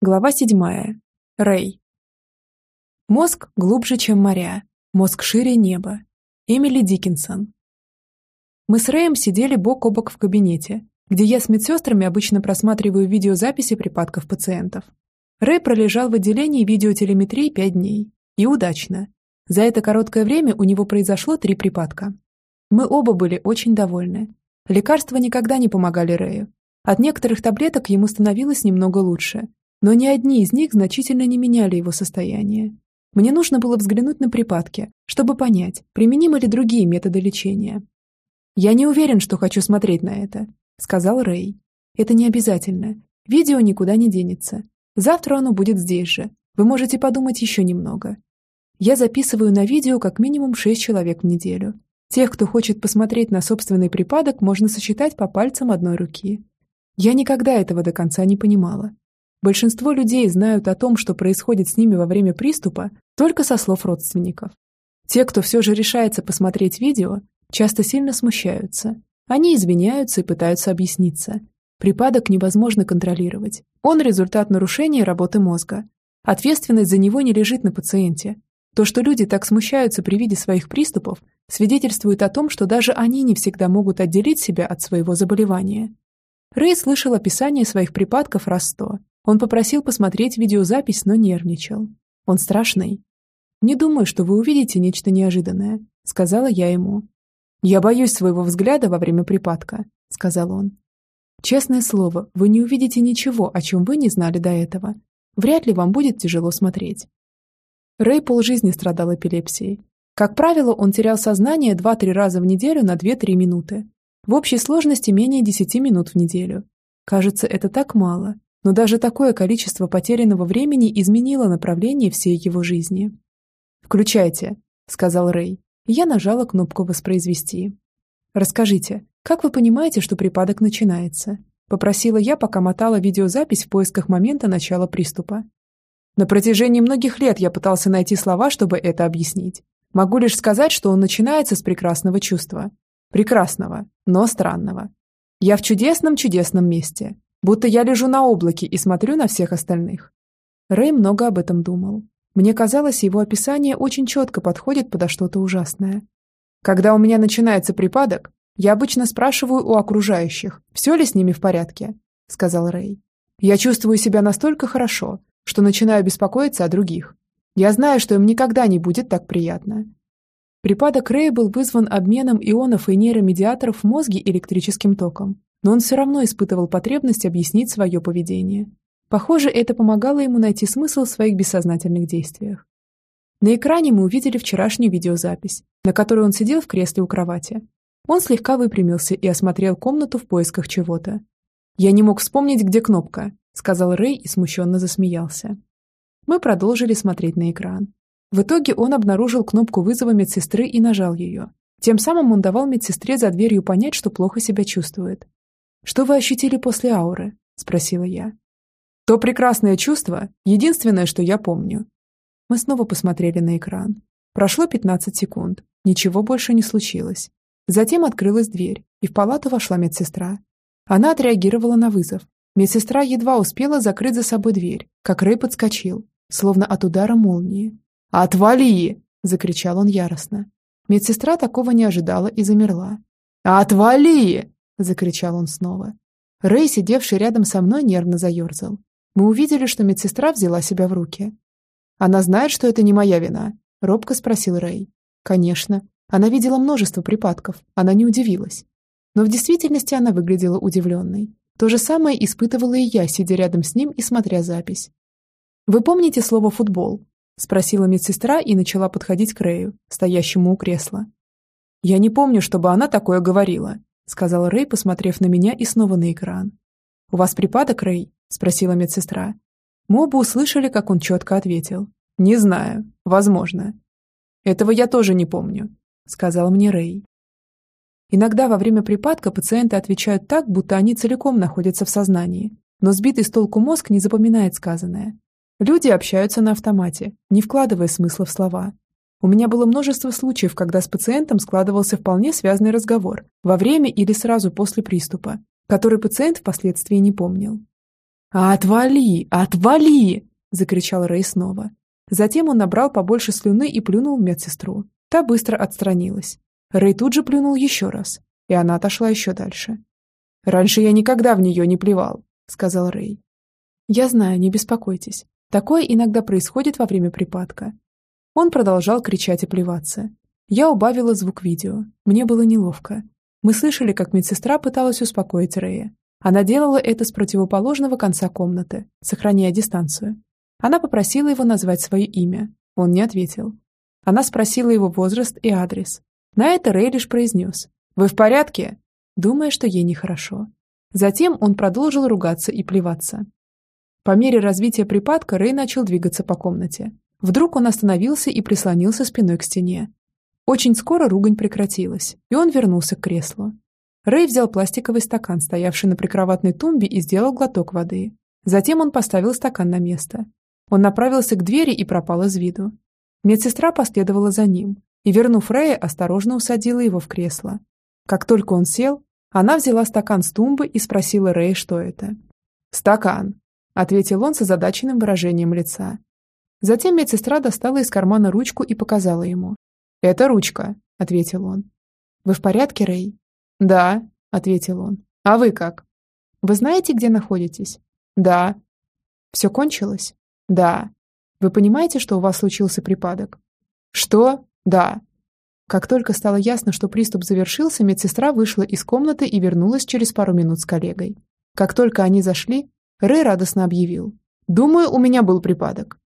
Глава 7. Рэй. Мозг глубже, чем моря. Мозг шире неба. Эмили Диккенсон. Мы с Рэем сидели бок о бок в кабинете, где я с медсестрами обычно просматриваю видеозаписи припадков пациентов. Рэй пролежал в отделении видеотелеметрии 5 дней. И удачно. За это короткое время у него произошло три припадка. Мы оба были очень довольны. Лекарства никогда не помогали Рэю. От некоторых таблеток ему становилось немного лучше, но ни одни из них значительно не меняли его состояние. Мне нужно было взглянуть на припадки, чтобы понять, применимы ли другие методы лечения. «Я не уверен, что хочу смотреть на это», — сказал Рэй. «Это не обязательно. Видео никуда не денется. Завтра оно будет здесь же. Вы можете подумать еще немного. Я записываю на видео как минимум шесть человек в неделю. Тех, кто хочет посмотреть на собственный припадок, можно сосчитать по пальцам одной руки. Я никогда этого до конца не понимала, Большинство людей знают о том, что происходит с ними во время приступа, только со слов родственников. Те, кто все же решается посмотреть видео, часто сильно смущаются. Они извиняются и пытаются объясниться. Припадок невозможно контролировать. Он результат нарушения работы мозга. Ответственность за него не лежит на пациенте. То, что люди так смущаются при виде своих приступов, свидетельствует о том, что даже они не всегда могут отделить себя от своего заболевания. Рэй слышал описание своих припадков раз сто, он попросил посмотреть видеозапись, но нервничал. Он страшный. «Не думаю, что вы увидите нечто неожиданное», — сказала я ему. «Я боюсь своего взгляда во время припадка», — сказал он. «Честное слово, вы не увидите ничего, о чем вы не знали до этого. Вряд ли вам будет тяжело смотреть». Рэй полжизни страдал эпилепсией. Как правило, он терял сознание 2-3 раза в неделю на 2-3 минуты. В общей сложности менее 10 минут в неделю. Кажется, это так мало, но даже такое количество потерянного времени изменило направление всей его жизни. «Включайте», — сказал Рэй. Я нажала кнопку «Воспроизвести». «Расскажите, как вы понимаете, что припадок начинается?» — попросила я, пока мотала видеозапись в поисках момента начала приступа. На протяжении многих лет я пытался найти слова, чтобы это объяснить. Могу лишь сказать, что он начинается с прекрасного чувства. Прекрасного, но странного. Я в чудесном-чудесном месте будто я лежу на облаке и смотрю на всех остальных. Рэй много об этом думал. Мне казалось, его описание очень четко подходит подо что-то ужасное. Когда у меня начинается припадок, я обычно спрашиваю у окружающих, все ли с ними в порядке, сказал Рэй. Я чувствую себя настолько хорошо, что начинаю беспокоиться о других. Я знаю, что им никогда не будет так приятно. Припадок Рэя был вызван обменом ионов и нейромедиаторов в мозге электрическим током но он все равно испытывал потребность объяснить свое поведение. Похоже, это помогало ему найти смысл в своих бессознательных действиях. На экране мы увидели вчерашнюю видеозапись, на которой он сидел в кресле у кровати. Он слегка выпрямился и осмотрел комнату в поисках чего-то. «Я не мог вспомнить, где кнопка», — сказал Рэй и смущенно засмеялся. Мы продолжили смотреть на экран. В итоге он обнаружил кнопку вызова медсестры и нажал ее. Тем самым он давал медсестре за дверью понять, что плохо себя чувствует. «Что вы ощутили после ауры?» – спросила я. «То прекрасное чувство – единственное, что я помню». Мы снова посмотрели на экран. Прошло 15 секунд. Ничего больше не случилось. Затем открылась дверь, и в палату вошла медсестра. Она отреагировала на вызов. Медсестра едва успела закрыть за собой дверь, как Рэй подскочил, словно от удара молнии. «Отвали!» – закричал он яростно. Медсестра такого не ожидала и замерла. «Отвали!» — закричал он снова. Рэй, сидевший рядом со мной, нервно заерзал. Мы увидели, что медсестра взяла себя в руки. «Она знает, что это не моя вина?» — робко спросил Рэй. «Конечно. Она видела множество припадков. Она не удивилась. Но в действительности она выглядела удивленной. То же самое испытывала и я, сидя рядом с ним и смотря запись. «Вы помните слово «футбол»?» — спросила медсестра и начала подходить к Рэю, стоящему у кресла. «Я не помню, чтобы она такое говорила», сказал Рэй, посмотрев на меня и снова на экран. «У вас припадок, Рэй?» – спросила медсестра. Мы оба услышали, как он четко ответил. «Не знаю. Возможно». «Этого я тоже не помню», – сказал мне Рэй. Иногда во время припадка пациенты отвечают так, будто они целиком находятся в сознании, но сбитый с толку мозг не запоминает сказанное. Люди общаются на автомате, не вкладывая смысла в слова, у меня было множество случаев, когда с пациентом складывался вполне связанный разговор во время или сразу после приступа, который пациент впоследствии не помнил. «Отвали! Отвали!» – закричал Рэй снова. Затем он набрал побольше слюны и плюнул в медсестру. Та быстро отстранилась. Рэй тут же плюнул еще раз, и она отошла еще дальше. «Раньше я никогда в нее не плевал», – сказал Рэй. «Я знаю, не беспокойтесь. Такое иногда происходит во время припадка». Он продолжал кричать и плеваться. Я убавила звук видео. Мне было неловко. Мы слышали, как медсестра пыталась успокоить Рэя. Она делала это с противоположного конца комнаты, сохраняя дистанцию. Она попросила его назвать свое имя. Он не ответил. Она спросила его возраст и адрес. На это Рэй лишь произнес «Вы в порядке?» думая, что ей нехорошо. Затем он продолжил ругаться и плеваться. По мере развития припадка Рэй начал двигаться по комнате. Вдруг он остановился и прислонился спиной к стене. Очень скоро ругань прекратилась, и он вернулся к креслу. Рэй взял пластиковый стакан, стоявший на прикроватной тумбе, и сделал глоток воды. Затем он поставил стакан на место. Он направился к двери и пропал из виду. Медсестра последовала за ним и, вернув Рэя, осторожно усадила его в кресло. Как только он сел, она взяла стакан с тумбы и спросила Рэя, что это. «Стакан», — ответил он с озадаченным выражением лица. Затем медсестра достала из кармана ручку и показала ему. «Это ручка», — ответил он. «Вы в порядке, Рэй?» «Да», — ответил он. «А вы как?» «Вы знаете, где находитесь?» «Да». «Все кончилось?» Да. Вы понимаете, что у вас случился припадок? Что? Да. Как только стало ясно, что приступ завершился, медсестра вышла из комнаты и вернулась через пару минут с коллегой. Как только они зашли, Рэй радостно объявил. «Думаю, у меня был припадок».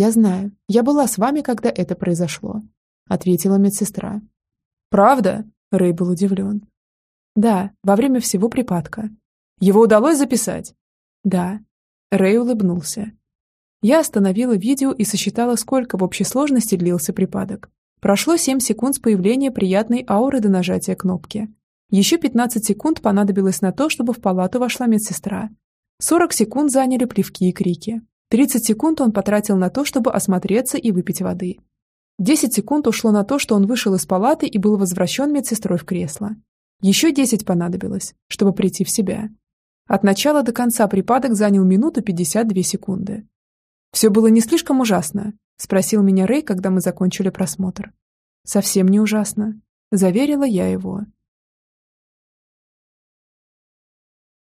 «Я знаю. Я была с вами, когда это произошло», — ответила медсестра. «Правда?» — Рэй был удивлен. «Да, во время всего припадка». «Его удалось записать?» «Да». Рэй улыбнулся. Я остановила видео и сосчитала, сколько в общей сложности длился припадок. Прошло 7 секунд с появления приятной ауры до нажатия кнопки. Еще 15 секунд понадобилось на то, чтобы в палату вошла медсестра. 40 секунд заняли плевки и крики. 30 секунд он потратил на то, чтобы осмотреться и выпить воды. 10 секунд ушло на то, что он вышел из палаты и был возвращен медсестрой в кресло. Еще 10 понадобилось, чтобы прийти в себя. От начала до конца припадок занял минуту 52 секунды. «Все было не слишком ужасно?» – спросил меня Рэй, когда мы закончили просмотр. «Совсем не ужасно», – заверила я его.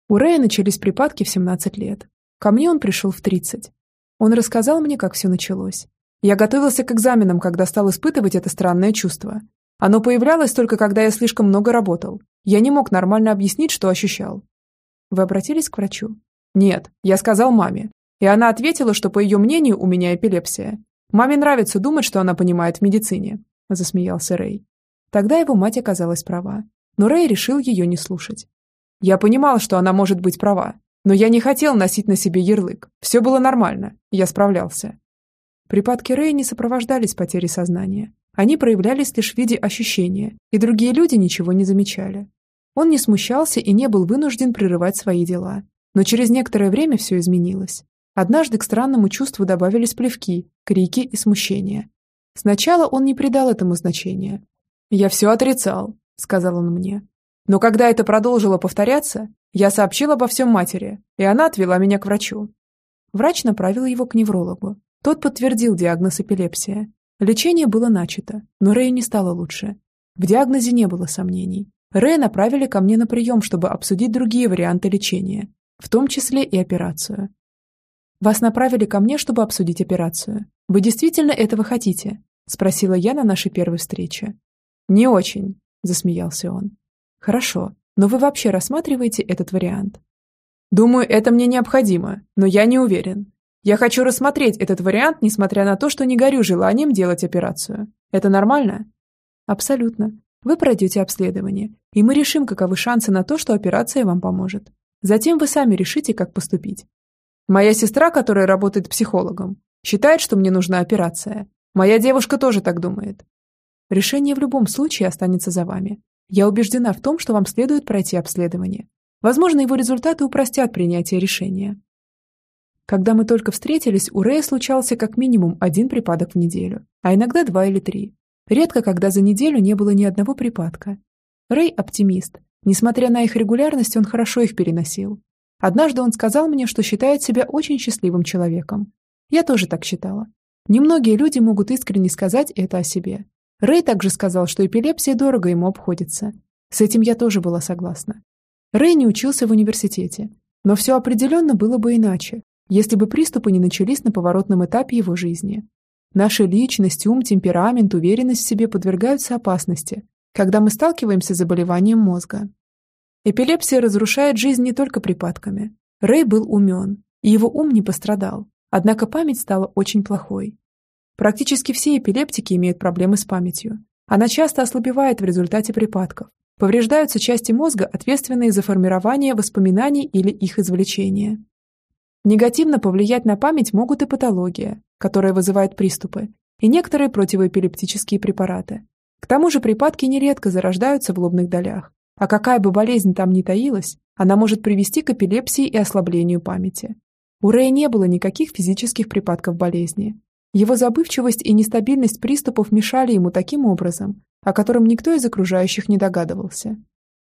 У Рэя начались припадки в 17 лет. Ко мне он пришел в 30. Он рассказал мне, как все началось. Я готовился к экзаменам, когда стал испытывать это странное чувство. Оно появлялось только когда я слишком много работал. Я не мог нормально объяснить, что ощущал. Вы обратились к врачу? Нет, я сказал маме. И она ответила, что, по ее мнению, у меня эпилепсия. Маме нравится думать, что она понимает в медицине», – засмеялся Рэй. Тогда его мать оказалась права, но Рэй решил ее не слушать. «Я понимал, что она может быть права, но я не хотел носить на себе ярлык. Все было нормально, я справлялся». Припадки Рэя не сопровождались потерей сознания. Они проявлялись лишь в виде ощущения, и другие люди ничего не замечали. Он не смущался и не был вынужден прерывать свои дела. Но через некоторое время все изменилось. Однажды к странному чувству добавились плевки, крики и смущение. Сначала он не придал этому значения. «Я все отрицал», — сказал он мне. «Но когда это продолжило повторяться, я сообщил обо всем матери, и она отвела меня к врачу». Врач направил его к неврологу. Тот подтвердил диагноз эпилепсия. Лечение было начато, но Рэю не стало лучше. В диагнозе не было сомнений. Рэя направили ко мне на прием, чтобы обсудить другие варианты лечения, в том числе и операцию. «Вас направили ко мне, чтобы обсудить операцию. Вы действительно этого хотите?» – спросила я на нашей первой встрече. «Не очень», – засмеялся он. «Хорошо, но вы вообще рассматриваете этот вариант?» «Думаю, это мне необходимо, но я не уверен. Я хочу рассмотреть этот вариант, несмотря на то, что не горю желанием делать операцию. Это нормально?» «Абсолютно. Вы пройдете обследование, и мы решим, каковы шансы на то, что операция вам поможет. Затем вы сами решите, как поступить. Моя сестра, которая работает психологом, считает, что мне нужна операция. Моя девушка тоже так думает. Решение в любом случае останется за вами. Я убеждена в том, что вам следует пройти обследование. Возможно, его результаты упростят принятие решения. Когда мы только встретились, у Рэя случался как минимум один припадок в неделю, а иногда два или три. Редко, когда за неделю не было ни одного припадка. Рэй – оптимист. Несмотря на их регулярность, он хорошо их переносил. Однажды он сказал мне, что считает себя очень счастливым человеком. Я тоже так считала. Немногие люди могут искренне сказать это о себе. Рэй также сказал, что эпилепсия дорого ему обходится. С этим я тоже была согласна. Рэй не учился в университете, но все определенно было бы иначе, если бы приступы не начались на поворотном этапе его жизни. Наша личность, ум, темперамент, уверенность в себе подвергаются опасности, когда мы сталкиваемся с заболеванием мозга. Эпилепсия разрушает жизнь не только припадками. Рэй был умен, и его ум не пострадал, однако память стала очень плохой. Практически все эпилептики имеют проблемы с памятью. Она часто ослабевает в результате припадков. Повреждаются части мозга, ответственные за формирование воспоминаний или их извлечение. Негативно повлиять на память могут и патология, которая вызывает приступы, и некоторые противоэпилептические препараты. К тому же припадки нередко зарождаются в лобных долях, а какая бы болезнь там ни таилась, она может привести к эпилепсии и ослаблению памяти. У Рэя не было никаких физических припадков болезни. Его забывчивость и нестабильность приступов мешали ему таким образом, о котором никто из окружающих не догадывался.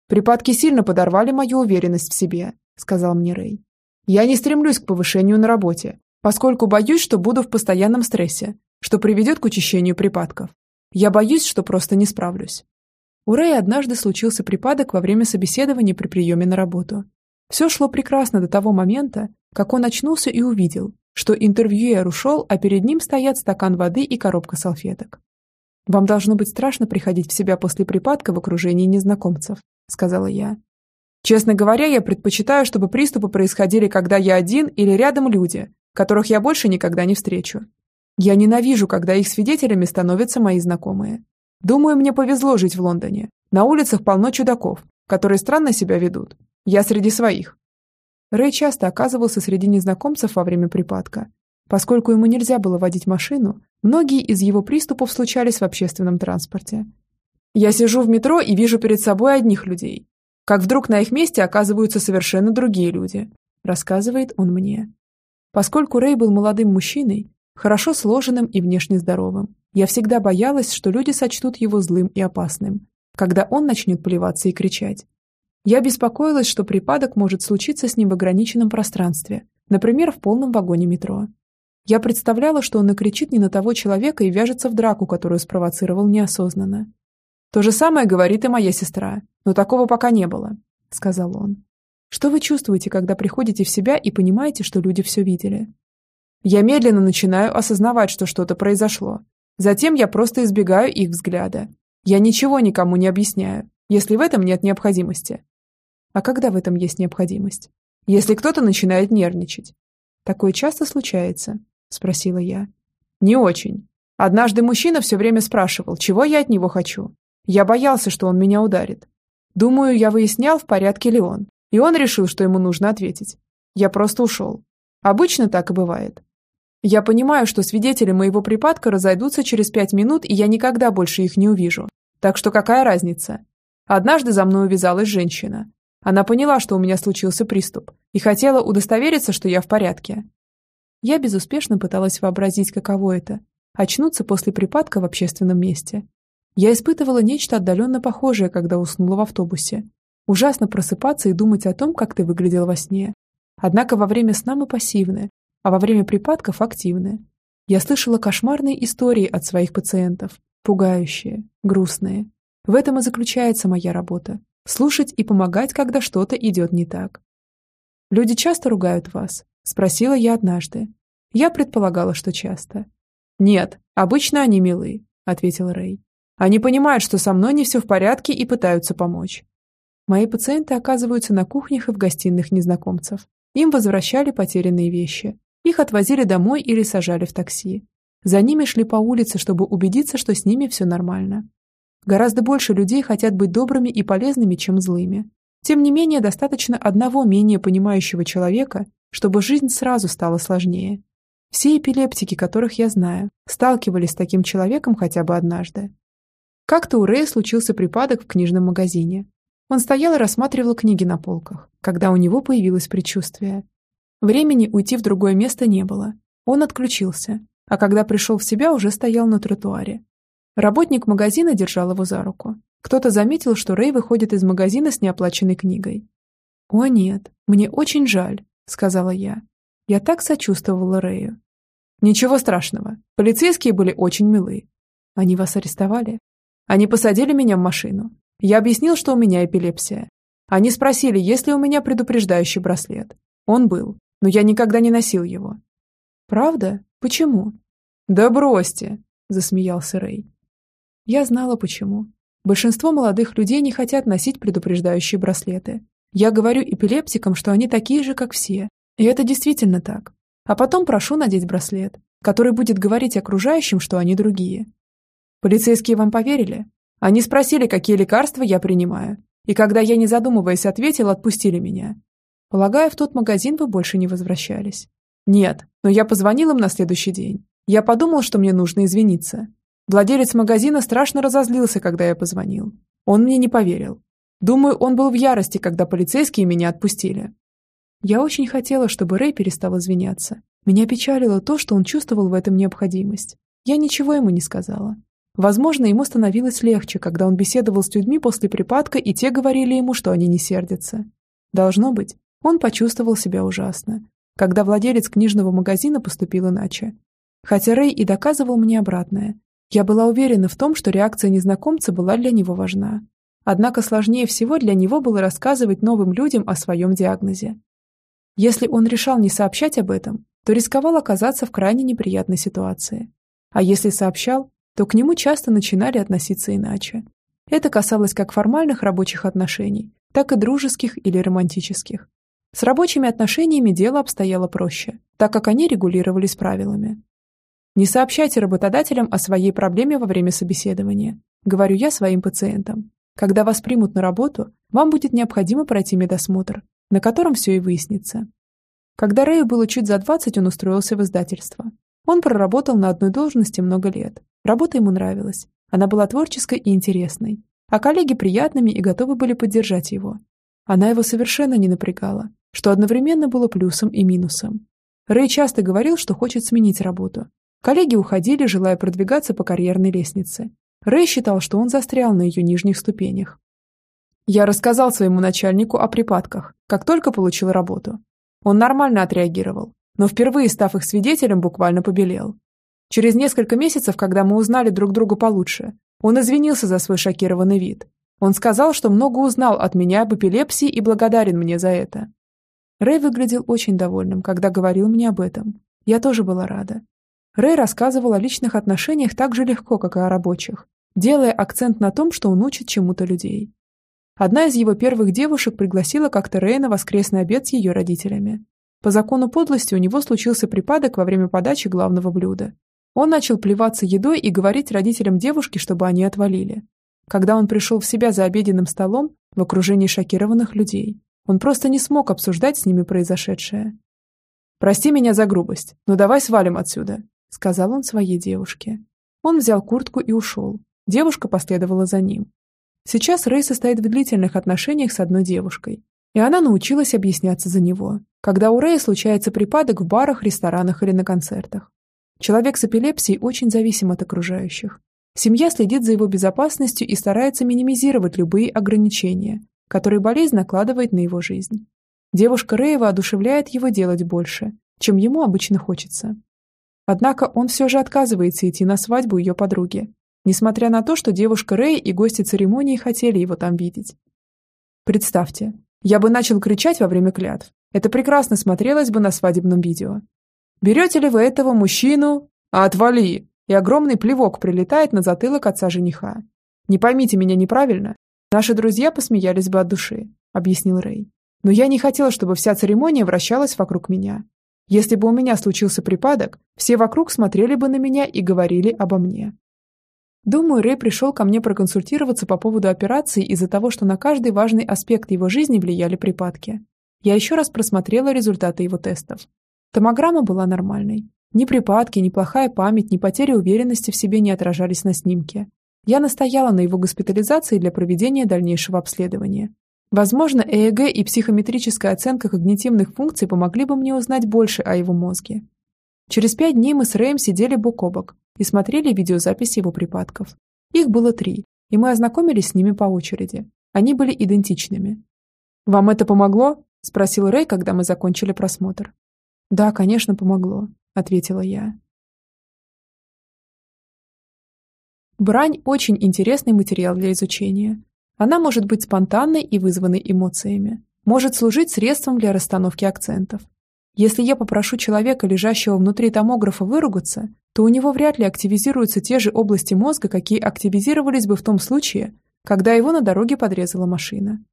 «Припадки сильно подорвали мою уверенность в себе», — сказал мне Рэй. «Я не стремлюсь к повышению на работе, поскольку боюсь, что буду в постоянном стрессе, что приведет к учащению припадков. Я боюсь, что просто не справлюсь. У Рэя однажды случился припадок во время собеседования при приеме на работу. Все шло прекрасно до того момента, как он очнулся и увидел, что интервьюер ушел, а перед ним стоят стакан воды и коробка салфеток. «Вам должно быть страшно приходить в себя после припадка в окружении незнакомцев», — сказала я. «Честно говоря, я предпочитаю, чтобы приступы происходили, когда я один или рядом люди, которых я больше никогда не встречу. Я ненавижу, когда их свидетелями становятся мои знакомые. Думаю, мне повезло жить в Лондоне. На улицах полно чудаков, которые странно себя ведут. Я среди своих. Рэй часто оказывался среди незнакомцев во время припадка. Поскольку ему нельзя было водить машину, многие из его приступов случались в общественном транспорте. Я сижу в метро и вижу перед собой одних людей. Как вдруг на их месте оказываются совершенно другие люди, рассказывает он мне. Поскольку Рэй был молодым мужчиной, хорошо сложенным и внешне здоровым, я всегда боялась, что люди сочтут его злым и опасным, когда он начнет плеваться и кричать. Я беспокоилась, что припадок может случиться с ним в ограниченном пространстве, например, в полном вагоне метро. Я представляла, что он накричит не на того человека и вяжется в драку, которую спровоцировал неосознанно. «То же самое говорит и моя сестра, но такого пока не было», — сказал он. «Что вы чувствуете, когда приходите в себя и понимаете, что люди все видели?» Я медленно начинаю осознавать, что что-то произошло, Затем я просто избегаю их взгляда. Я ничего никому не объясняю, если в этом нет необходимости. А когда в этом есть необходимость? Если кто-то начинает нервничать. Такое часто случается? Спросила я. Не очень. Однажды мужчина все время спрашивал, чего я от него хочу. Я боялся, что он меня ударит. Думаю, я выяснял, в порядке ли он. И он решил, что ему нужно ответить. Я просто ушел. Обычно так и бывает. Я понимаю, что свидетели моего припадка разойдутся через пять минут, и я никогда больше их не увижу. Так что какая разница? Однажды за мной увязалась женщина. Она поняла, что у меня случился приступ, и хотела удостовериться, что я в порядке. Я безуспешно пыталась вообразить, каково это – очнуться после припадка в общественном месте. Я испытывала нечто отдаленно похожее, когда уснула в автобусе. Ужасно просыпаться и думать о том, как ты выглядел во сне. Однако во время сна мы пассивны, а во время припадков активны. Я слышала кошмарные истории от своих пациентов, пугающие, грустные. В этом и заключается моя работа – слушать и помогать, когда что-то идет не так. «Люди часто ругают вас?» – спросила я однажды. Я предполагала, что часто. «Нет, обычно они милы», – ответил Рэй. «Они понимают, что со мной не все в порядке и пытаются помочь». Мои пациенты оказываются на кухнях и в гостиных незнакомцев. Им возвращали потерянные вещи. Их отвозили домой или сажали в такси. За ними шли по улице, чтобы убедиться, что с ними все нормально. Гораздо больше людей хотят быть добрыми и полезными, чем злыми. Тем не менее, достаточно одного менее понимающего человека, чтобы жизнь сразу стала сложнее. Все эпилептики, которых я знаю, сталкивались с таким человеком хотя бы однажды. Как-то у Рэя случился припадок в книжном магазине. Он стоял и рассматривал книги на полках, когда у него появилось предчувствие. Времени уйти в другое место не было. Он отключился, а когда пришел в себя, уже стоял на тротуаре. Работник магазина держал его за руку. Кто-то заметил, что Рэй выходит из магазина с неоплаченной книгой. «О нет, мне очень жаль», — сказала я. Я так сочувствовала Рэю. «Ничего страшного. Полицейские были очень милы. Они вас арестовали? Они посадили меня в машину. Я объяснил, что у меня эпилепсия. Они спросили, есть ли у меня предупреждающий браслет. Он был, но я никогда не носил его. Правда? Почему? Да бросьте, засмеялся Рэй. Я знала почему. Большинство молодых людей не хотят носить предупреждающие браслеты. Я говорю эпилептикам, что они такие же, как все. И это действительно так. А потом прошу надеть браслет, который будет говорить окружающим, что они другие. Полицейские вам поверили? Они спросили, какие лекарства я принимаю. И когда я, не задумываясь, ответил, отпустили меня. Полагаю, в тот магазин вы больше не возвращались. Нет, но я позвонил им на следующий день. Я подумал, что мне нужно извиниться. Владелец магазина страшно разозлился, когда я позвонил. Он мне не поверил. Думаю, он был в ярости, когда полицейские меня отпустили. Я очень хотела, чтобы Рэй перестал извиняться. Меня печалило то, что он чувствовал в этом необходимость. Я ничего ему не сказала. Возможно, ему становилось легче, когда он беседовал с людьми после припадка, и те говорили ему, что они не сердятся. Должно быть, он почувствовал себя ужасно, когда владелец книжного магазина поступил иначе. Хотя Рэй и доказывал мне обратное, я была уверена в том, что реакция незнакомца была для него важна. Однако сложнее всего для него было рассказывать новым людям о своем диагнозе. Если он решал не сообщать об этом, то рисковал оказаться в крайне неприятной ситуации. А если сообщал, то к нему часто начинали относиться иначе. Это касалось как формальных рабочих отношений, так и дружеских или романтических. С рабочими отношениями дело обстояло проще, так как они регулировались правилами. Не сообщайте работодателям о своей проблеме во время собеседования, говорю я своим пациентам. Когда вас примут на работу, вам будет необходимо пройти медосмотр, на котором все и выяснится. Когда Рэю было чуть за 20, он устроился в издательство. Он проработал на одной должности много лет, Работа ему нравилась. Она была творческой и интересной. А коллеги приятными и готовы были поддержать его. Она его совершенно не напрягала, что одновременно было плюсом и минусом. Рэй часто говорил, что хочет сменить работу. Коллеги уходили, желая продвигаться по карьерной лестнице. Рэй считал, что он застрял на ее нижних ступенях. Я рассказал своему начальнику о припадках, как только получил работу. Он нормально отреагировал, но впервые, став их свидетелем, буквально побелел. Через несколько месяцев, когда мы узнали друг друга получше, он извинился за свой шокированный вид. Он сказал, что много узнал от меня об эпилепсии и благодарен мне за это. Рэй выглядел очень довольным, когда говорил мне об этом. Я тоже была рада. Рэй рассказывал о личных отношениях так же легко, как и о рабочих, делая акцент на том, что он учит чему-то людей. Одна из его первых девушек пригласила как-то Рэя на воскресный обед с ее родителями. По закону подлости у него случился припадок во время подачи главного блюда. Он начал плеваться едой и говорить родителям девушки, чтобы они отвалили. Когда он пришел в себя за обеденным столом, в окружении шокированных людей, он просто не смог обсуждать с ними произошедшее. «Прости меня за грубость, но давай свалим отсюда», — сказал он своей девушке. Он взял куртку и ушел. Девушка последовала за ним. Сейчас Рэй состоит в длительных отношениях с одной девушкой, и она научилась объясняться за него, когда у Рэя случается припадок в барах, ресторанах или на концертах. Человек с эпилепсией очень зависим от окружающих. Семья следит за его безопасностью и старается минимизировать любые ограничения, которые болезнь накладывает на его жизнь. Девушка Рэева одушевляет его делать больше, чем ему обычно хочется. Однако он все же отказывается идти на свадьбу ее подруги, несмотря на то, что девушка Рэй и гости церемонии хотели его там видеть. Представьте, я бы начал кричать во время клятв. Это прекрасно смотрелось бы на свадебном видео. Берете ли вы этого мужчину? Отвали! И огромный плевок прилетает на затылок отца жениха. Не поймите меня неправильно. Наши друзья посмеялись бы от души, объяснил Рэй. Но я не хотел, чтобы вся церемония вращалась вокруг меня. Если бы у меня случился припадок, все вокруг смотрели бы на меня и говорили обо мне. Думаю, Рэй пришел ко мне проконсультироваться по поводу операции из-за того, что на каждый важный аспект его жизни влияли припадки. Я еще раз просмотрела результаты его тестов. Томограмма была нормальной. Ни припадки, ни плохая память, ни потеря уверенности в себе не отражались на снимке. Я настояла на его госпитализации для проведения дальнейшего обследования. Возможно, ЭЭГ и психометрическая оценка когнитивных функций помогли бы мне узнать больше о его мозге. Через пять дней мы с Рэем сидели бок о бок и смотрели видеозаписи его припадков. Их было три, и мы ознакомились с ними по очереди. Они были идентичными. «Вам это помогло?» – спросил Рэй, когда мы закончили просмотр. «Да, конечно, помогло», – ответила я. Брань – очень интересный материал для изучения. Она может быть спонтанной и вызванной эмоциями, может служить средством для расстановки акцентов. Если я попрошу человека, лежащего внутри томографа, выругаться, то у него вряд ли активизируются те же области мозга, какие активизировались бы в том случае, когда его на дороге подрезала машина.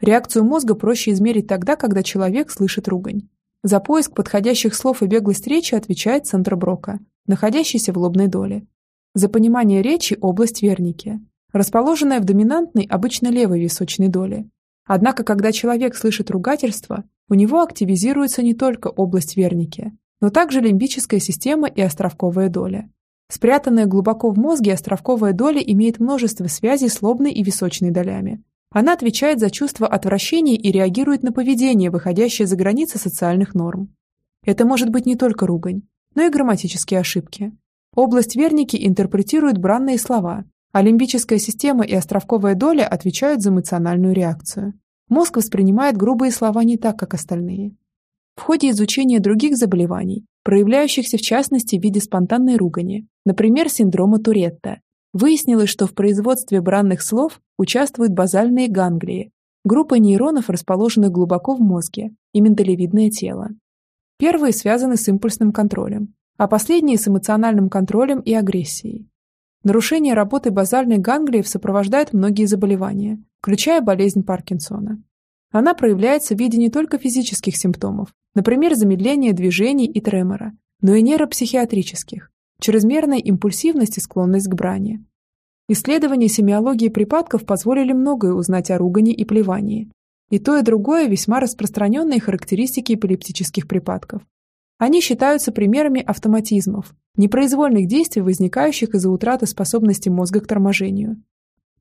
Реакцию мозга проще измерить тогда, когда человек слышит ругань. За поиск подходящих слов и беглость речи отвечает центр Брока, находящийся в лобной доле, за понимание речи область верники, расположенная в доминантной, обычно левой височной доле. Однако, когда человек слышит ругательство, у него активизируется не только область верники, но также лимбическая система и островковая доля. Спрятанная глубоко в мозге островковая доля имеет множество связей с лобной и височной долями. Она отвечает за чувство отвращения и реагирует на поведение, выходящее за границы социальных норм. Это может быть не только ругань, но и грамматические ошибки, Область верники интерпретирует бранные слова, а система и островковая доля отвечают за эмоциональную реакцию. Мозг воспринимает грубые слова не так, как остальные. В ходе изучения других заболеваний, проявляющихся в частности в виде спонтанной ругани, например, синдрома Туретта, выяснилось, что в производстве бранных слов участвуют базальные ганглии, группа нейронов, расположенных глубоко в мозге, и миндалевидное тело. Первые связаны с импульсным контролем, а последние с эмоциональным контролем и агрессией. Нарушение работы базальных ганглиев сопровождает многие заболевания, включая болезнь Паркинсона. Она проявляется в виде не только физических симптомов, например, замедления движений и тремора, но и нейропсихиатрических, чрезмерная импульсивность и склонность к брани. Исследования семиологии припадков позволили многое узнать о ругани и плевании. И то, и другое весьма распространенные характеристики эпилептических припадков. Они считаются примерами автоматизмов, непроизвольных действий, возникающих из-за утраты способности мозга к торможению.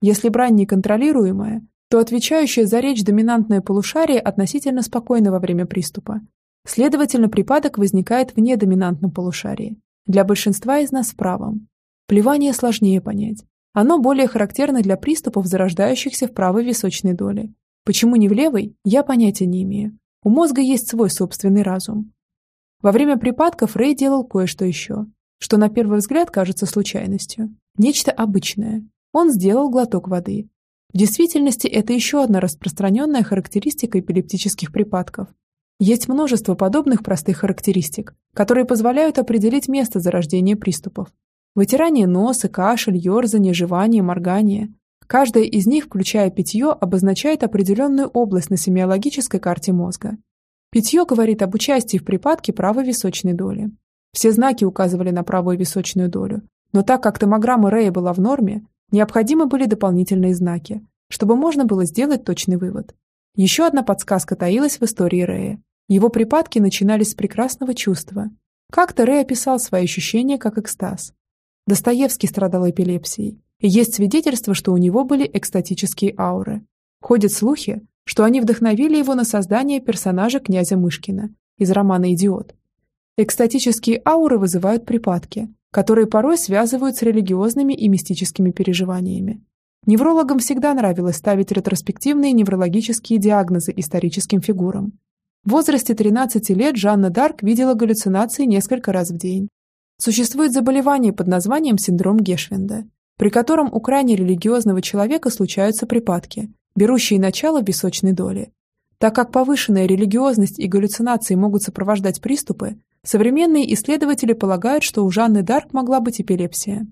Если брань неконтролируемая, то отвечающая за речь доминантное полушарие относительно спокойно во время приступа. Следовательно, припадок возникает в недоминантном полушарии. Для большинства из нас в правом. Плевание сложнее понять. Оно более характерно для приступов, зарождающихся в правой височной доле. Почему не в левой, я понятия не имею. У мозга есть свой собственный разум. Во время припадков Рэй делал кое-что еще, что на первый взгляд кажется случайностью. Нечто обычное. Он сделал глоток воды. В действительности это еще одна распространенная характеристика эпилептических припадков. Есть множество подобных простых характеристик, которые позволяют определить место зарождения приступов. Вытирание носа, кашель, ерзание, жевание, моргание. Каждая из них, включая питье, обозначает определенную область на семиологической карте мозга. Питье говорит об участии в припадке правой височной доли. Все знаки указывали на правую височную долю, но так как томограмма Рэя была в норме, необходимы были дополнительные знаки, чтобы можно было сделать точный вывод. Еще одна подсказка таилась в истории Рэя. Его припадки начинались с прекрасного чувства. Как-то Рэй описал свои ощущения как экстаз. Достоевский страдал эпилепсией, и есть свидетельство, что у него были экстатические ауры. Ходят слухи, что они вдохновили его на создание персонажа князя Мышкина из романа «Идиот». Экстатические ауры вызывают припадки, которые порой связывают с религиозными и мистическими переживаниями. Неврологам всегда нравилось ставить ретроспективные неврологические диагнозы историческим фигурам. В возрасте 13 лет Жанна Дарк видела галлюцинации несколько раз в день. Существует заболевание под названием синдром Гешвинда, при котором у крайне религиозного человека случаются припадки, берущие начало в височной доле. Так как повышенная религиозность и галлюцинации могут сопровождать приступы, современные исследователи полагают, что у Жанны Дарк могла быть эпилепсия.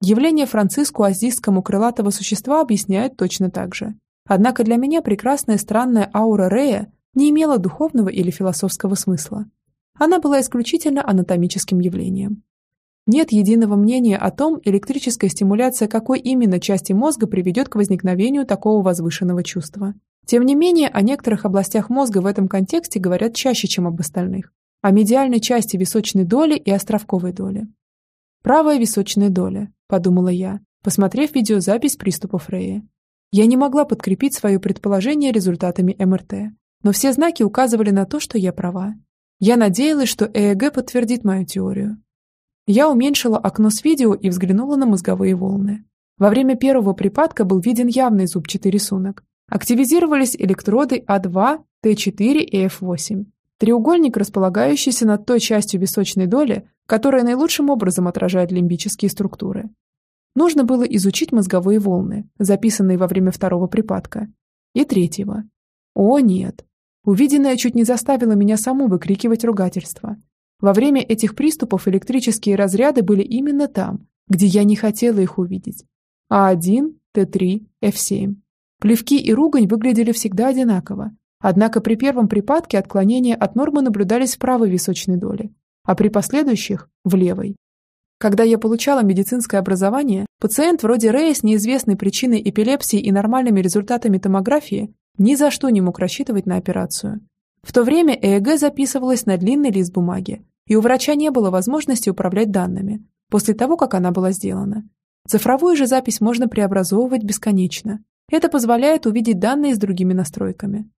Явление Франциску азистскому крылатого существа объясняют точно так же. Однако для меня прекрасная странная аура Рея не имела духовного или философского смысла. Она была исключительно анатомическим явлением. Нет единого мнения о том, электрическая стимуляция какой именно части мозга приведет к возникновению такого возвышенного чувства. Тем не менее, о некоторых областях мозга в этом контексте говорят чаще, чем об остальных. О медиальной части височной доли и островковой доли. «Правая височная доля», – подумала я, посмотрев видеозапись приступов Рея. Я не могла подкрепить свое предположение результатами МРТ, но все знаки указывали на то, что я права. Я надеялась, что ЭЭГ подтвердит мою теорию. Я уменьшила окно с видео и взглянула на мозговые волны. Во время первого припадка был виден явный зубчатый рисунок, Активизировались электроды А2, Т4 и F8. Треугольник, располагающийся над той частью височной доли, которая наилучшим образом отражает лимбические структуры. Нужно было изучить мозговые волны, записанные во время второго припадка. И третьего. О, нет. Увиденное чуть не заставило меня саму выкрикивать ругательство. Во время этих приступов электрические разряды были именно там, где я не хотела их увидеть. А1, Т3, F7. Плевки и ругань выглядели всегда одинаково, однако при первом припадке отклонения от нормы наблюдались в правой височной доле, а при последующих – в левой. Когда я получала медицинское образование, пациент вроде Рэя с неизвестной причиной эпилепсии и нормальными результатами томографии ни за что не мог рассчитывать на операцию. В то время ЭЭГ записывалась на длинный лист бумаги, и у врача не было возможности управлять данными после того, как она была сделана. Цифровую же запись можно преобразовывать бесконечно. Это позволяет увидеть данные с другими настройками.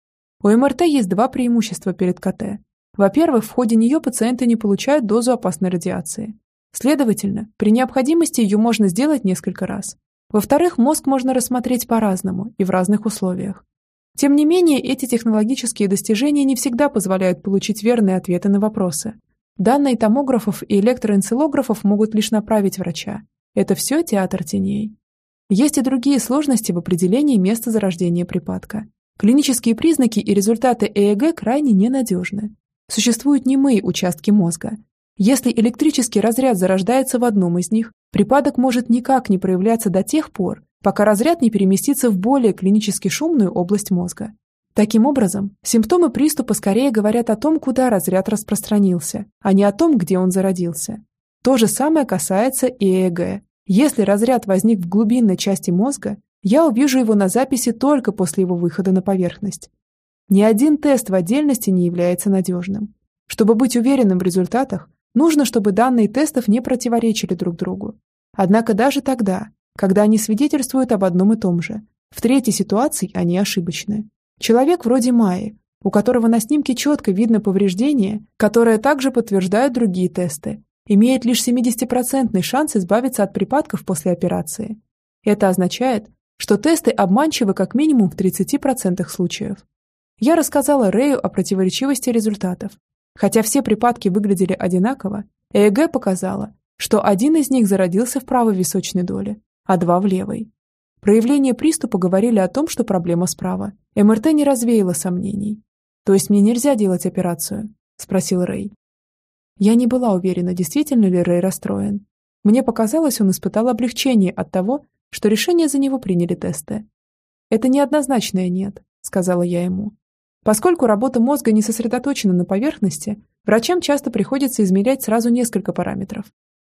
У МРТ есть два преимущества перед КТ. Во-первых, в ходе нее пациенты не получают дозу опасной радиации. Следовательно, при необходимости ее можно сделать несколько раз. Во-вторых, мозг можно рассмотреть по-разному и в разных условиях. Тем не менее, эти технологические достижения не всегда позволяют получить верные ответы на вопросы. Данные томографов и электроэнцелографов могут лишь направить врача. Это все театр теней. Есть и другие сложности в определении места зарождения припадка. Клинические признаки и результаты ЭЭГ крайне ненадежны. Существуют немые участки мозга. Если электрический разряд зарождается в одном из них, припадок может никак не проявляться до тех пор, пока разряд не переместится в более клинически шумную область мозга. Таким образом, симптомы приступа скорее говорят о том, куда разряд распространился, а не о том, где он зародился. То же самое касается и ЭЭГ. Если разряд возник в глубинной части мозга, я увижу его на записи только после его выхода на поверхность. Ни один тест в отдельности не является надежным. Чтобы быть уверенным в результатах, нужно, чтобы данные тестов не противоречили друг другу. Однако даже тогда, когда они свидетельствуют об одном и том же. В третьей ситуации они ошибочны. Человек вроде Майи, у которого на снимке четко видно повреждение, которое также подтверждают другие тесты, имеет лишь 70% шанс избавиться от припадков после операции. Это означает, что тесты обманчивы как минимум в 30% случаев. Я рассказала Рэю о противоречивости результатов. Хотя все припадки выглядели одинаково, ЭЭГ показала, что один из них зародился в правой височной доле, а два в левой. Проявления приступа говорили о том, что проблема справа. МРТ не развеяла сомнений. «То есть мне нельзя делать операцию?» – спросил Рэй. Я не была уверена, действительно ли Рэй расстроен. Мне показалось, он испытал облегчение от того, что решение за него приняли тесты. «Это неоднозначное «нет», – сказала я ему. Поскольку работа мозга не сосредоточена на поверхности, врачам часто приходится измерять сразу несколько параметров.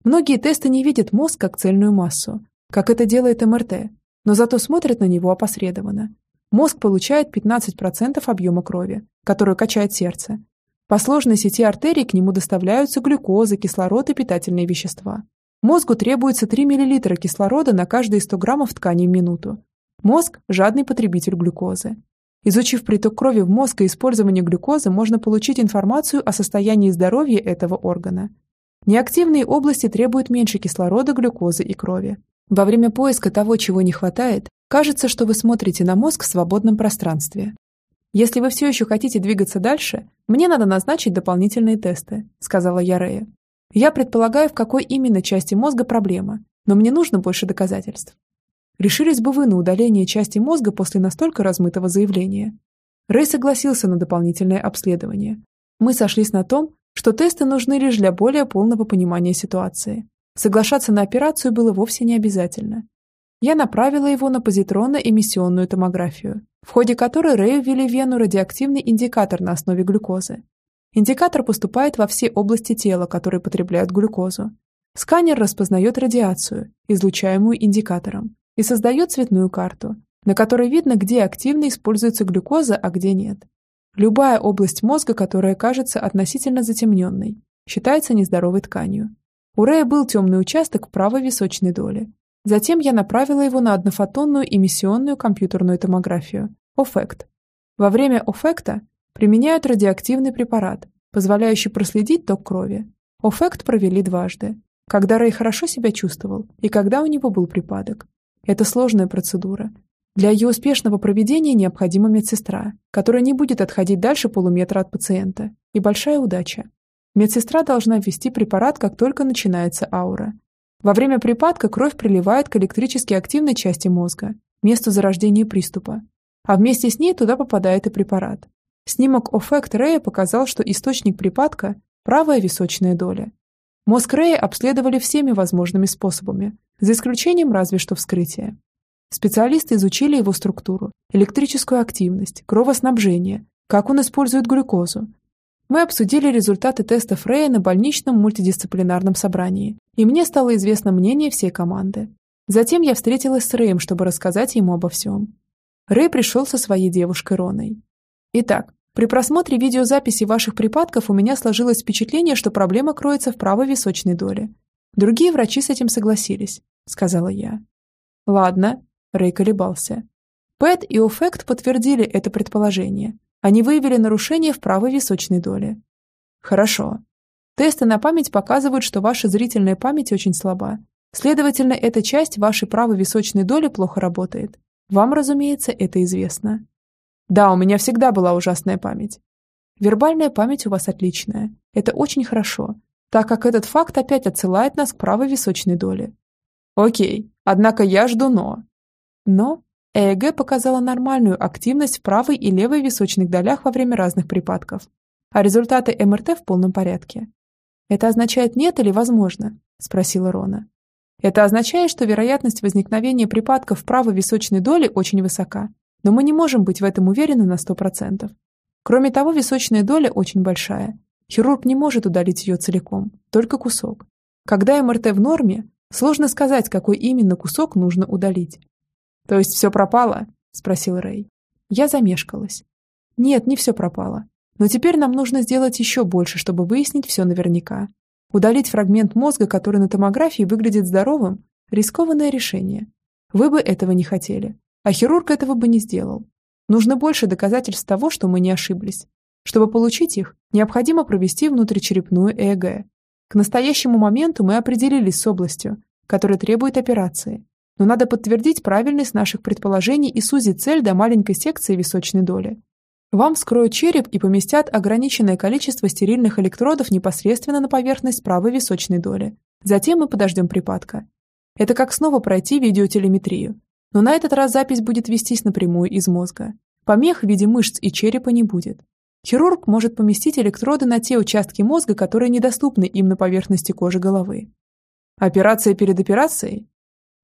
Многие тесты не видят мозг как цельную массу, как это делает МРТ, но зато смотрят на него опосредованно. Мозг получает 15% объема крови, которую качает сердце. По сложной сети артерий к нему доставляются глюкоза, кислород и питательные вещества. Мозгу требуется 3 мл кислорода на каждые 100 граммов ткани в минуту. Мозг – жадный потребитель глюкозы. Изучив приток крови в мозг и использование глюкозы, можно получить информацию о состоянии здоровья этого органа. Неактивные области требуют меньше кислорода, глюкозы и крови. Во время поиска того, чего не хватает, кажется, что вы смотрите на мозг в свободном пространстве. Если вы все еще хотите двигаться дальше, мне надо назначить дополнительные тесты, сказала я Рея. Я предполагаю, в какой именно части мозга проблема, но мне нужно больше доказательств. Решились бы вы на удаление части мозга после настолько размытого заявления? Рэй согласился на дополнительное обследование. Мы сошлись на том, что тесты нужны лишь для более полного понимания ситуации. Соглашаться на операцию было вовсе не обязательно. Я направила его на позитронно-эмиссионную томографию, в ходе которой Рэю ввели в вену радиоактивный индикатор на основе глюкозы. Индикатор поступает во все области тела, которые потребляют глюкозу. Сканер распознает радиацию, излучаемую индикатором, и создает цветную карту, на которой видно, где активно используется глюкоза, а где нет. Любая область мозга, которая кажется относительно затемненной, считается нездоровой тканью. У Рэя был темный участок правой височной доле. Затем я направила его на однофотонную эмиссионную компьютерную томографию – ОФЭКТ. Во время ОФЭКТа применяют радиоактивный препарат, позволяющий проследить ток крови. ОФЭКТ провели дважды, когда Рэй хорошо себя чувствовал и когда у него был припадок. Это сложная процедура. Для ее успешного проведения необходима медсестра, которая не будет отходить дальше полуметра от пациента. И большая удача. Медсестра должна ввести препарат, как только начинается аура. Во время припадка кровь приливает к электрически активной части мозга, месту зарождения приступа. А вместе с ней туда попадает и препарат. Снимок Оффект Рэя показал, что источник припадка – правая височная доля. Мозг Рэя обследовали всеми возможными способами, за исключением разве что вскрытия. Специалисты изучили его структуру, электрическую активность, кровоснабжение, как он использует глюкозу. Мы обсудили результаты тестов Рэя на больничном мультидисциплинарном собрании, и мне стало известно мнение всей команды. Затем я встретилась с Рэем, чтобы рассказать ему обо всем. Рэй пришел со своей девушкой Роной. Итак, при просмотре видеозаписи ваших припадков у меня сложилось впечатление, что проблема кроется в правой височной доле. Другие врачи с этим согласились, сказала я. Ладно, Рэй колебался. Пэт и Оффект подтвердили это предположение. Они выявили нарушение в правой височной доле. Хорошо. Тесты на память показывают, что ваша зрительная память очень слаба. Следовательно, эта часть вашей правой височной доли плохо работает. Вам, разумеется, это известно. Да, у меня всегда была ужасная память. Вербальная память у вас отличная. Это очень хорошо, так как этот факт опять отсылает нас к правой височной доле. Окей, однако я жду «но». Но ЭЭГ показала нормальную активность в правой и левой височных долях во время разных припадков, а результаты МРТ в полном порядке. «Это означает нет или возможно?» – спросила Рона. «Это означает, что вероятность возникновения припадков в правой височной доли очень высока, но мы не можем быть в этом уверены на 100%. Кроме того, височная доля очень большая. Хирург не может удалить ее целиком, только кусок. Когда МРТ в норме, сложно сказать, какой именно кусок нужно удалить. «То есть все пропало?» – спросил Рэй. Я замешкалась. «Нет, не все пропало. Но теперь нам нужно сделать еще больше, чтобы выяснить все наверняка. Удалить фрагмент мозга, который на томографии выглядит здоровым – рискованное решение. Вы бы этого не хотели, а хирург этого бы не сделал. Нужно больше доказательств того, что мы не ошиблись. Чтобы получить их, необходимо провести внутричерепную ЭЭГ. К настоящему моменту мы определились с областью, которая требует операции, но надо подтвердить правильность наших предположений и сузить цель до маленькой секции височной доли. Вам вскроют череп и поместят ограниченное количество стерильных электродов непосредственно на поверхность правой височной доли. Затем мы подождем припадка. Это как снова пройти видеотелеметрию. Но на этот раз запись будет вестись напрямую из мозга. Помех в виде мышц и черепа не будет. Хирург может поместить электроды на те участки мозга, которые недоступны им на поверхности кожи головы. Операция перед операцией?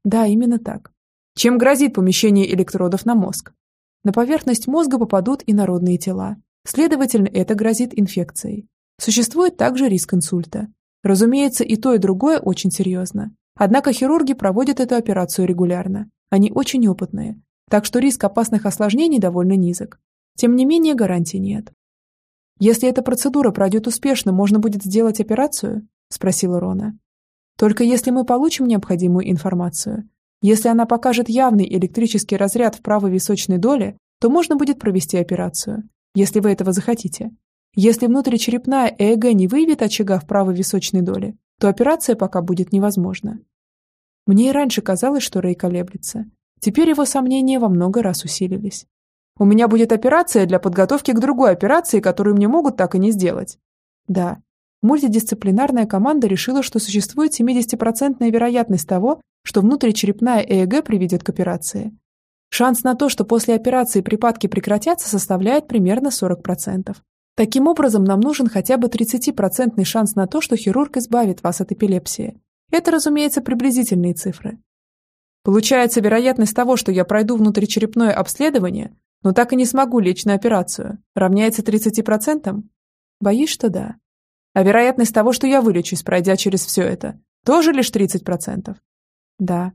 Да, именно так. Чем грозит помещение электродов на мозг? На поверхность мозга попадут и народные тела. Следовательно, это грозит инфекцией. Существует также риск инсульта. Разумеется, и то, и другое очень серьезно. Однако хирурги проводят эту операцию регулярно. Они очень опытные. Так что риск опасных осложнений довольно низок. Тем не менее, гарантий нет. «Если эта процедура пройдет успешно, можно будет сделать операцию?» – спросила Рона. Только если мы получим необходимую информацию, если она покажет явный электрический разряд в правой височной доле, то можно будет провести операцию, если вы этого захотите. Если внутричерепная ЭЭГ не выявит очага в правой височной доле, то операция пока будет невозможна. Мне и раньше казалось, что Рэй колеблется. Теперь его сомнения во много раз усилились. У меня будет операция для подготовки к другой операции, которую мне могут так и не сделать. Да, Мультидисциплинарная команда решила, что существует 70% вероятность того, что внутричерепная ЭЭГ приведет к операции. Шанс на то, что после операции припадки прекратятся, составляет примерно 40%. Таким образом, нам нужен хотя бы 30% шанс на то, что хирург избавит вас от эпилепсии. Это, разумеется, приблизительные цифры. Получается, вероятность того, что я пройду внутричерепное обследование, но так и не смогу лечь на операцию, равняется 30%? Боюсь, что да. А вероятность того, что я вылечусь, пройдя через все это, тоже лишь 30%? Да.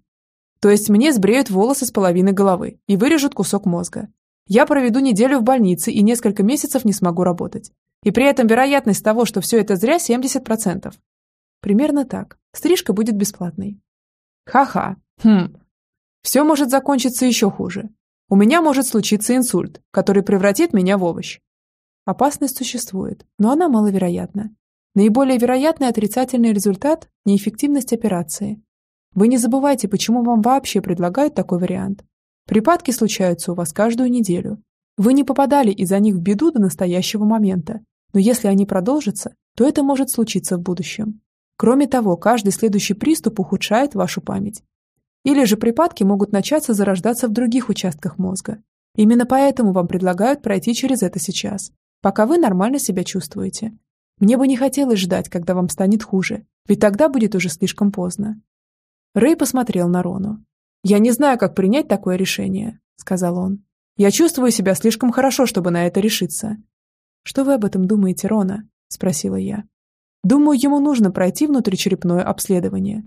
То есть мне сбреют волосы с половины головы и вырежут кусок мозга. Я проведу неделю в больнице и несколько месяцев не смогу работать. И при этом вероятность того, что все это зря, 70%. Примерно так. Стрижка будет бесплатной. Ха-ха. Хм. Все может закончиться еще хуже. У меня может случиться инсульт, который превратит меня в овощ. Опасность существует, но она маловероятна. Наиболее вероятный отрицательный результат – неэффективность операции. Вы не забывайте, почему вам вообще предлагают такой вариант. Припадки случаются у вас каждую неделю. Вы не попадали из-за них в беду до настоящего момента, но если они продолжатся, то это может случиться в будущем. Кроме того, каждый следующий приступ ухудшает вашу память. Или же припадки могут начаться зарождаться в других участках мозга. Именно поэтому вам предлагают пройти через это сейчас, пока вы нормально себя чувствуете. Мне бы не хотелось ждать, когда вам станет хуже, ведь тогда будет уже слишком поздно. Рэй посмотрел на Рону. «Я не знаю, как принять такое решение», — сказал он. «Я чувствую себя слишком хорошо, чтобы на это решиться». «Что вы об этом думаете, Рона?» — спросила я. «Думаю, ему нужно пройти внутричерепное обследование».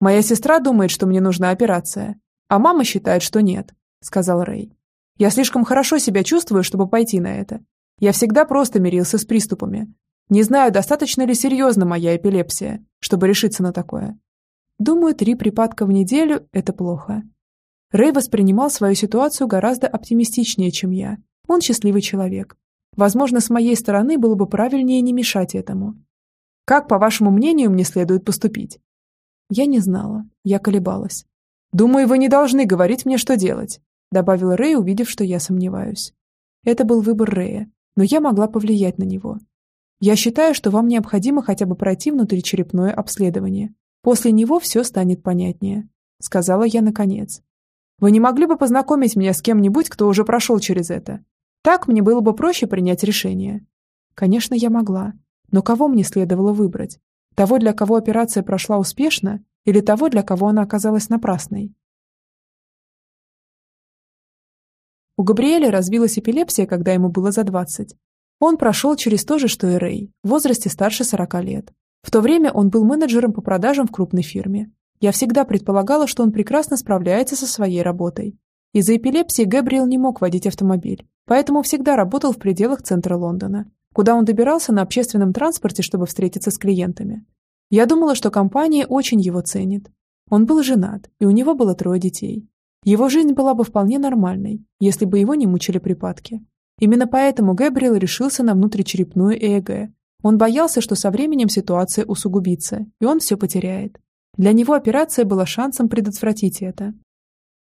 «Моя сестра думает, что мне нужна операция, а мама считает, что нет», — сказал Рэй. «Я слишком хорошо себя чувствую, чтобы пойти на это. Я всегда просто мирился с приступами, не знаю, достаточно ли серьезна моя эпилепсия, чтобы решиться на такое. Думаю, три припадка в неделю – это плохо. Рэй воспринимал свою ситуацию гораздо оптимистичнее, чем я. Он счастливый человек. Возможно, с моей стороны было бы правильнее не мешать этому. Как, по вашему мнению, мне следует поступить? Я не знала. Я колебалась. «Думаю, вы не должны говорить мне, что делать», добавил Рэй, увидев, что я сомневаюсь. Это был выбор Рэя, но я могла повлиять на него. Я считаю, что вам необходимо хотя бы пройти внутричерепное обследование. После него все станет понятнее», — сказала я наконец. «Вы не могли бы познакомить меня с кем-нибудь, кто уже прошел через это? Так мне было бы проще принять решение». Конечно, я могла. Но кого мне следовало выбрать? Того, для кого операция прошла успешно, или того, для кого она оказалась напрасной? У Габриэля развилась эпилепсия, когда ему было за 20, он прошел через то же, что и Рэй, в возрасте старше 40 лет. В то время он был менеджером по продажам в крупной фирме. Я всегда предполагала, что он прекрасно справляется со своей работой. Из-за эпилепсии Гэбриэл не мог водить автомобиль, поэтому всегда работал в пределах центра Лондона, куда он добирался на общественном транспорте, чтобы встретиться с клиентами. Я думала, что компания очень его ценит. Он был женат, и у него было трое детей. Его жизнь была бы вполне нормальной, если бы его не мучили припадки. Именно поэтому Гэбриэл решился на внутричерепную ЭЭГ. Он боялся, что со временем ситуация усугубится, и он все потеряет. Для него операция была шансом предотвратить это.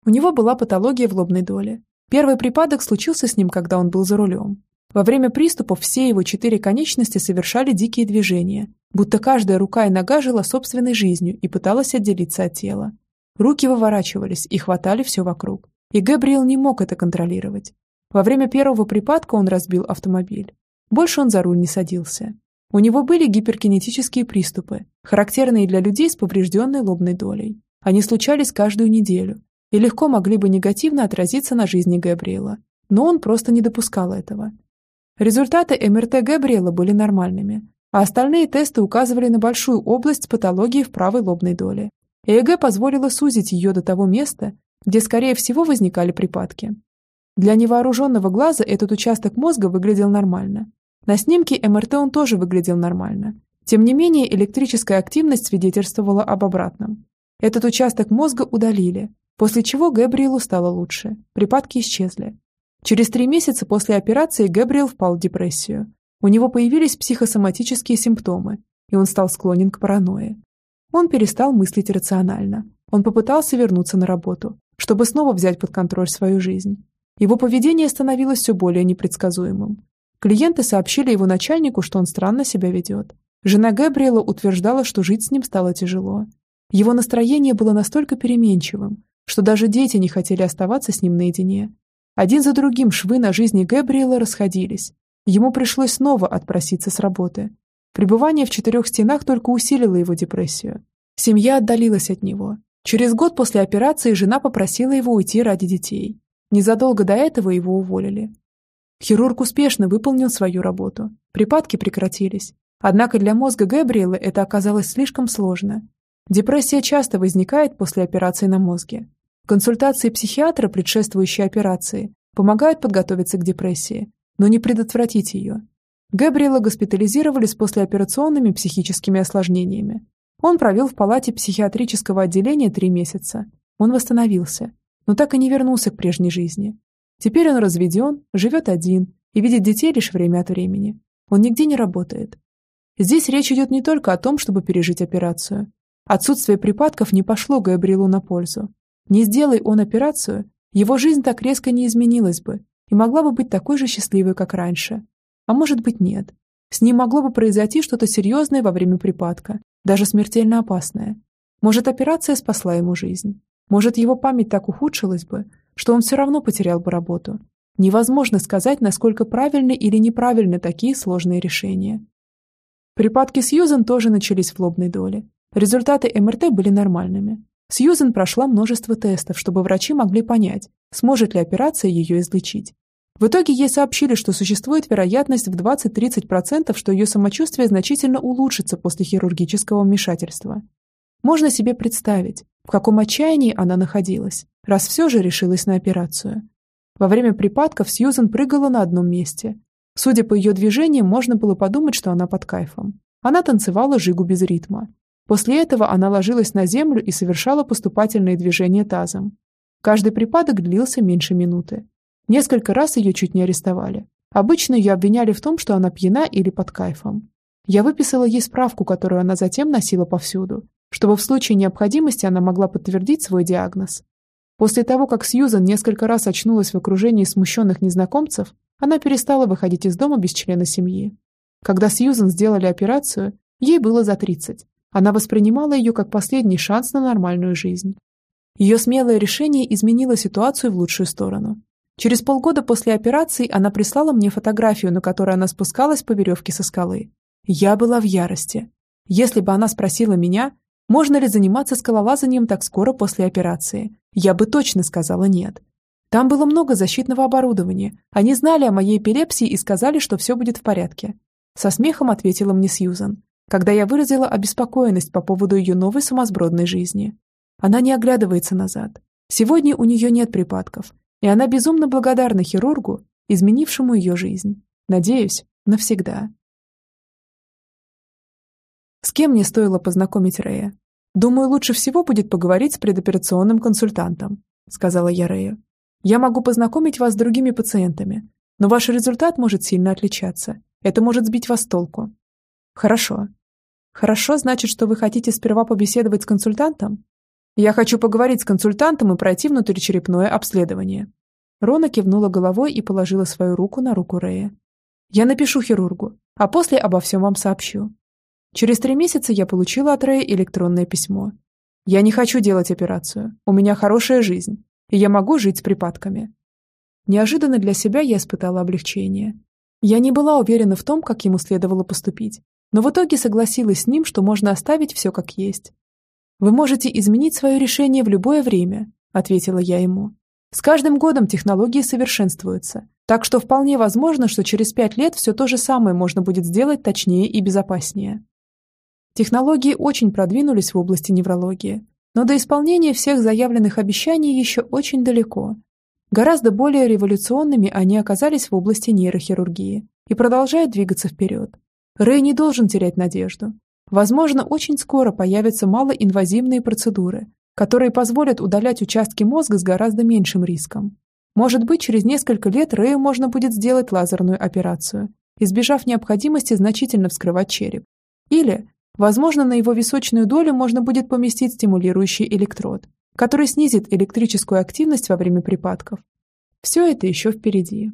У него была патология в лобной доле. Первый припадок случился с ним, когда он был за рулем. Во время приступов все его четыре конечности совершали дикие движения, будто каждая рука и нога жила собственной жизнью и пыталась отделиться от тела. Руки выворачивались и хватали все вокруг. И Габриэл не мог это контролировать. Во время первого припадка он разбил автомобиль. Больше он за руль не садился. У него были гиперкинетические приступы, характерные для людей с поврежденной лобной долей. Они случались каждую неделю и легко могли бы негативно отразиться на жизни Габриэла, но он просто не допускал этого. Результаты МРТ Габриэла были нормальными, а остальные тесты указывали на большую область патологии в правой лобной доле. ЭЭГ позволило сузить ее до того места, где, скорее всего, возникали припадки. Для невооруженного глаза этот участок мозга выглядел нормально. На снимке МРТ он тоже выглядел нормально. Тем не менее, электрическая активность свидетельствовала об обратном. Этот участок мозга удалили, после чего Гэбриэлу стало лучше. Припадки исчезли. Через три месяца после операции Гэбриэл впал в депрессию. У него появились психосоматические симптомы, и он стал склонен к паранойе. Он перестал мыслить рационально. Он попытался вернуться на работу, чтобы снова взять под контроль свою жизнь. Его поведение становилось все более непредсказуемым. Клиенты сообщили его начальнику, что он странно себя ведет. Жена Габриэла утверждала, что жить с ним стало тяжело. Его настроение было настолько переменчивым, что даже дети не хотели оставаться с ним наедине. Один за другим швы на жизни Габриэла расходились. Ему пришлось снова отпроситься с работы. Пребывание в четырех стенах только усилило его депрессию. Семья отдалилась от него. Через год после операции жена попросила его уйти ради детей. Незадолго до этого его уволили. Хирург успешно выполнил свою работу. Припадки прекратились. Однако для мозга Гэбриэла это оказалось слишком сложно. Депрессия часто возникает после операции на мозге. Консультации психиатра, предшествующие операции, помогают подготовиться к депрессии, но не предотвратить ее. Габриэла госпитализировали с послеоперационными психическими осложнениями. Он провел в палате психиатрического отделения три месяца. Он восстановился, но так и не вернулся к прежней жизни. Теперь он разведен, живет один и видит детей лишь время от времени. Он нигде не работает. Здесь речь идет не только о том, чтобы пережить операцию. Отсутствие припадков не пошло Габриэлу на пользу. Не сделай он операцию, его жизнь так резко не изменилась бы и могла бы быть такой же счастливой, как раньше. А может быть нет. С ним могло бы произойти что-то серьезное во время припадка, даже смертельно опасное. Может, операция спасла ему жизнь. Может, его память так ухудшилась бы, что он все равно потерял бы работу. Невозможно сказать, насколько правильны или неправильны такие сложные решения. Припадки Сьюзен тоже начались в лобной доле. Результаты МРТ были нормальными. Сьюзен прошла множество тестов, чтобы врачи могли понять, сможет ли операция ее излечить. В итоге ей сообщили, что существует вероятность в 20-30%, что ее самочувствие значительно улучшится после хирургического вмешательства. Можно себе представить, в каком отчаянии она находилась, раз все же решилась на операцию. Во время припадков Сьюзен прыгала на одном месте. Судя по ее движениям, можно было подумать, что она под кайфом. Она танцевала жигу без ритма. После этого она ложилась на землю и совершала поступательные движения тазом. Каждый припадок длился меньше минуты. Несколько раз ее чуть не арестовали. Обычно ее обвиняли в том, что она пьяна или под кайфом. Я выписала ей справку, которую она затем носила повсюду, чтобы в случае необходимости она могла подтвердить свой диагноз. После того, как Сьюзан несколько раз очнулась в окружении смущенных незнакомцев, она перестала выходить из дома без члена семьи. Когда Сьюзан сделали операцию, ей было за 30. Она воспринимала ее как последний шанс на нормальную жизнь. Ее смелое решение изменило ситуацию в лучшую сторону. Через полгода после операции она прислала мне фотографию, на которой она спускалась по веревке со скалы. Я была в ярости. Если бы она спросила меня, можно ли заниматься скалолазанием так скоро после операции, я бы точно сказала нет. Там было много защитного оборудования. Они знали о моей эпилепсии и сказали, что все будет в порядке. Со смехом ответила мне Сьюзан, когда я выразила обеспокоенность по поводу ее новой сумасбродной жизни. Она не оглядывается назад. Сегодня у нее нет припадков, и она безумно благодарна хирургу, изменившему ее жизнь. Надеюсь, навсегда. С кем мне стоило познакомить Рэя? Думаю, лучше всего будет поговорить с предоперационным консультантом, сказала я Рэю. Я могу познакомить вас с другими пациентами, но ваш результат может сильно отличаться. Это может сбить вас с толку. Хорошо. Хорошо значит, что вы хотите сперва побеседовать с консультантом? Я хочу поговорить с консультантом и пройти внутричерепное обследование. Рона кивнула головой и положила свою руку на руку Рэя. Я напишу хирургу, а после обо всем вам сообщу. Через три месяца я получила от Рэя электронное письмо. Я не хочу делать операцию. У меня хорошая жизнь, и я могу жить с припадками. Неожиданно для себя я испытала облегчение. Я не была уверена в том, как ему следовало поступить, но в итоге согласилась с ним, что можно оставить все как есть. «Вы можете изменить свое решение в любое время», – ответила я ему. «С каждым годом технологии совершенствуются, так что вполне возможно, что через пять лет все то же самое можно будет сделать точнее и безопаснее». Технологии очень продвинулись в области неврологии, но до исполнения всех заявленных обещаний еще очень далеко. Гораздо более революционными они оказались в области нейрохирургии и продолжают двигаться вперед. Рэй не должен терять надежду. Возможно, очень скоро появятся малоинвазивные процедуры, которые позволят удалять участки мозга с гораздо меньшим риском. Может быть, через несколько лет Рэю можно будет сделать лазерную операцию, избежав необходимости значительно вскрывать череп. Или, возможно, на его височную долю можно будет поместить стимулирующий электрод, который снизит электрическую активность во время припадков. Все это еще впереди.